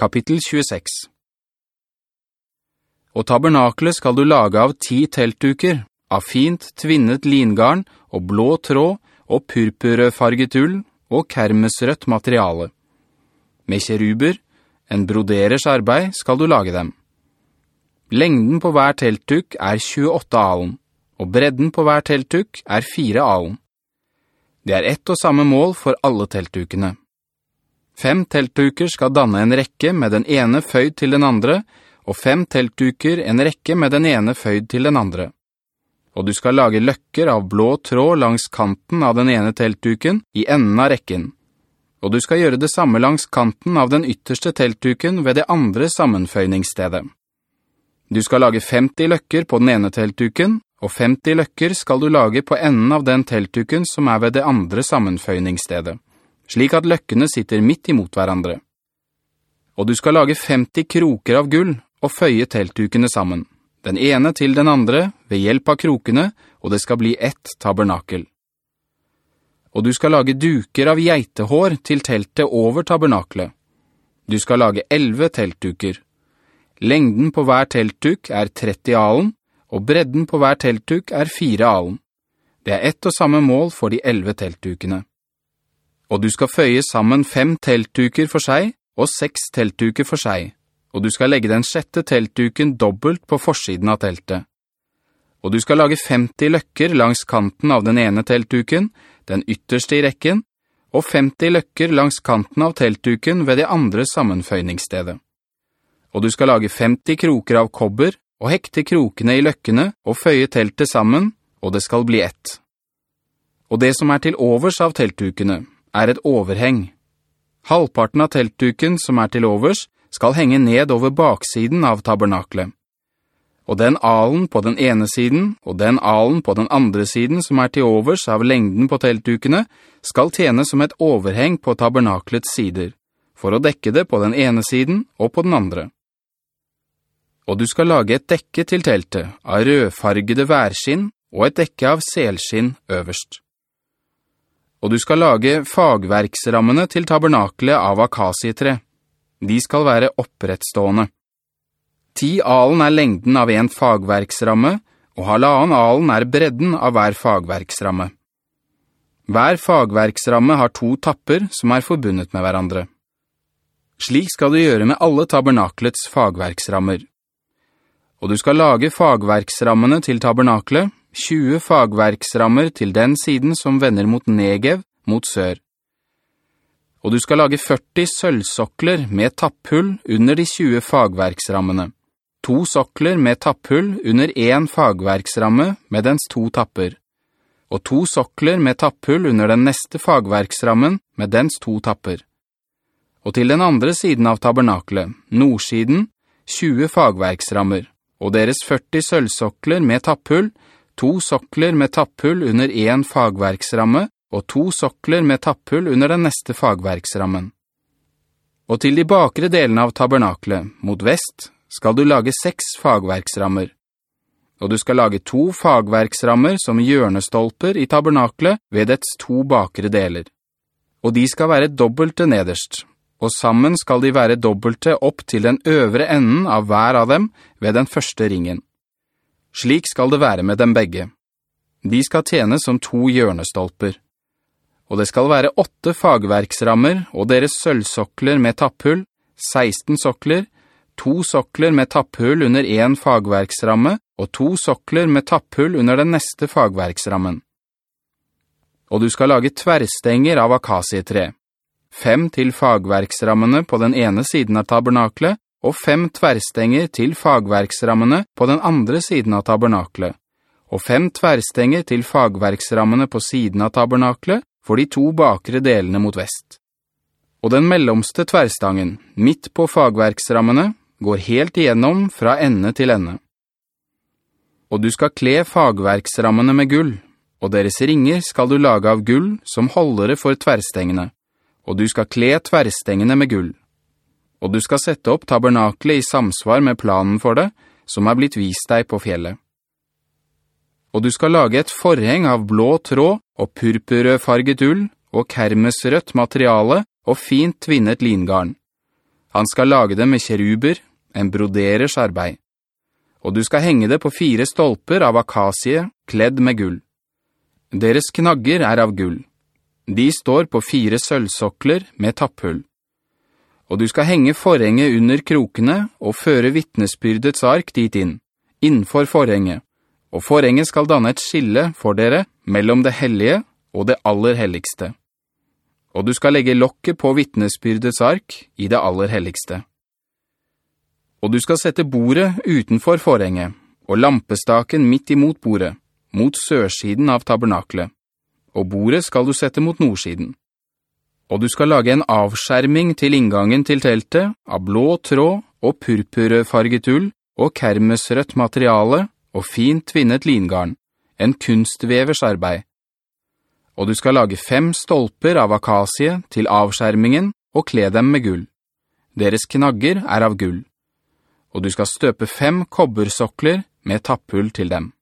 Kapittel 26 Og tabernaklet skal du lage av ti teltduker, av fint tvinnet lingarn og blå tråd og purpurfarget ull og kermesrødt materiale. Med kjeruber, en broderers arbeid, skal du lage dem. Lengden på hver teltduk er 28 alen, og bredden på hver teltduk er 4 alen. Det er ett og samme mål for alle teltdukene. Fem teltduker skal danne en rekke med den ene føyd til den andre, og fem teltduker en rekke med den ene føyd til den andre. Og du skal lage løkker av blå tråd langs kanten av den ene teltduken i enden av rekken. Og du skal gjøre det samme langs kanten av den ytterste teltduken ved det andre sammenføyningsstedet. Du skal lage 50 løkker på den ene teltduken, og 50 løkker skal du lage på enden av den teltduken som er ved det andre sammenføyningsstedet, slik at løkkene sitter midt imot hverandre. Og du skal lage 50 kroker av gull og føye teltdukene sammen, den ene til den andre ved hjelp av krokene, og det skal bli ett tabernakel. Og du skal lage duker av geitehår til teltet over tabernaklet. Du skal lage 11 teltduker. Lengden på hver teltduk er 30 alen, og bredden på hver teltduk er 4 alen. Det er ett og samme mål for de 11 teltdukene. Og du skal føye sammen fem teltduker for seg, og seks teltduker for seg, og du skal legge den sjette teltduken dobbelt på forsiden av teltet. Og du skal lage 50 løkker langs kanten av den ene teltduken, den ytterste i rekken, og 50 løkker langs kanten av teltduken ved det andre sammenføyningsstedet. Og du skal lage 50 kroker av kobber, og hekte krokene i løkkene, og føye teltet sammen, og det skal bli ett. Og det som er til overs av teltdukene, er et overheng. Halvparten av teltduken som er til overs, skal henge ned over baksiden av tabernaklet. Og den alen på den ene siden, og den alen på den andre siden som er til overs av lengden på teltdukene, skal tjene som et overheng på tabernaklets sider, for å dekke det på den ene siden og på den andre. Og du skal lage et dekke til teltet av rødfargede værskinn og et dekke av selskinn øverst. Og du skal lage fagverksrammene til tabernaklet av akasietre. De skal være opprettstående. Ti alen er lengden av en fagverksramme, og halvannen alen er bredden av hver fagverksramme. Hver fagverksramme har to tapper som er forbundet med hverandre. Slik skal du gjøre med alle tabernaklets fagverksrammer. Og du skal lage fagverksrammene til tabernaklet, 20 fagverksrammer til den siden som vender mot Negev, mot sør. Og du skal lage 40 sølvsokler med tapphull under de 20 fagverksrammene to sokler med tapphull under en fagverksramme med dens to tapper, og to sokler med tapphull under den neste fagverksrammen med dens to tapper. Og til den andre siden av tabernaklet, nordsiden, 20 fagverksrammer, og deres 40 sølvsokler med tapphull, to sokler med tapphull under en fagverksramme, og to sokler med tapphull under den neste fagverksrammen. Og til de bakre delene av tabernaklet, mot vest, skal du lage seks fagverksrammer. Og du skal lage to fagverksrammer som hjørnestolper i tabernaklet ved dets to bakre deler. Og de skal være dobbelte nederst, og sammen skal de være dobbelte opp til den øvre enden av hver av dem ved den første ringen. Slik skal det være med dem begge. De skal tjene som to hjørnestolper. Og det skal være åtte fagverksrammer og deres sølvsokler med tapphull, 16 sokler, to sokler med tapphull under en fagverksramme og to sokler med tapphull under den neste fagverksrammen. Og du skal lage tverrstenger av akasietre. Fem til fagverksrammene på den ene siden av tabernaklet, og fem tverrstenger til fagverksrammene på den andre siden av tabernaklet, og fem tverrstenger til fagverksrammene på siden av tabernaklet for de to bakre delene mot vest. Og den mellomste tverrstangen, midt på fagverksrammene, går helt igjennom fra ende til ende. Og du skal kle fagverksrammene med gull, og deres ringer skal du lage av gull som holdere for tverrstengene, og du skal kle tverrstengene med gull. Og du skal sette opp tabernaklet i samsvar med planen for det, som er blitt vist deg på fjellet. Og du skal lage et forheng av blå tråd og purpurfarget ull og kermesrødt materiale og fint tvinnet lingarn Han skal lage det med kjeruber, en broderers arbeid. Og du skal henge det på fire stolper av akasie, kledd med gull. Deres knagger er av gull. De står på fire sølvsokler med tapphull. Og du skal henge forhenget under krokene og føre vittnesbyrdets ark dit inn, innenfor forhenget. Og forhenget skal danne et skille for dere mellom det hellige og det aller helligste. Og du skal legge lokket på vittnesbyrdets ark i det aller helligste. Og du skal sette bordet utenfor forhenget, og lampestaken midt imot bordet, mot sørsiden av tabernaklet. Og bordet skal du sette mot nordsiden. Og du skal lage en avskjerming til inngangen til teltet av blå tråd og purpurfarget ull og kermesrødt materiale og fint tvinnet lingarn, en kunstvevers arbeid. Og du skal lage fem stolper av akasie til avskjermingen og kle dem med gull. Deres knagger er av gull. Og du skal støpe fem kobbersokler med tapphull til dem.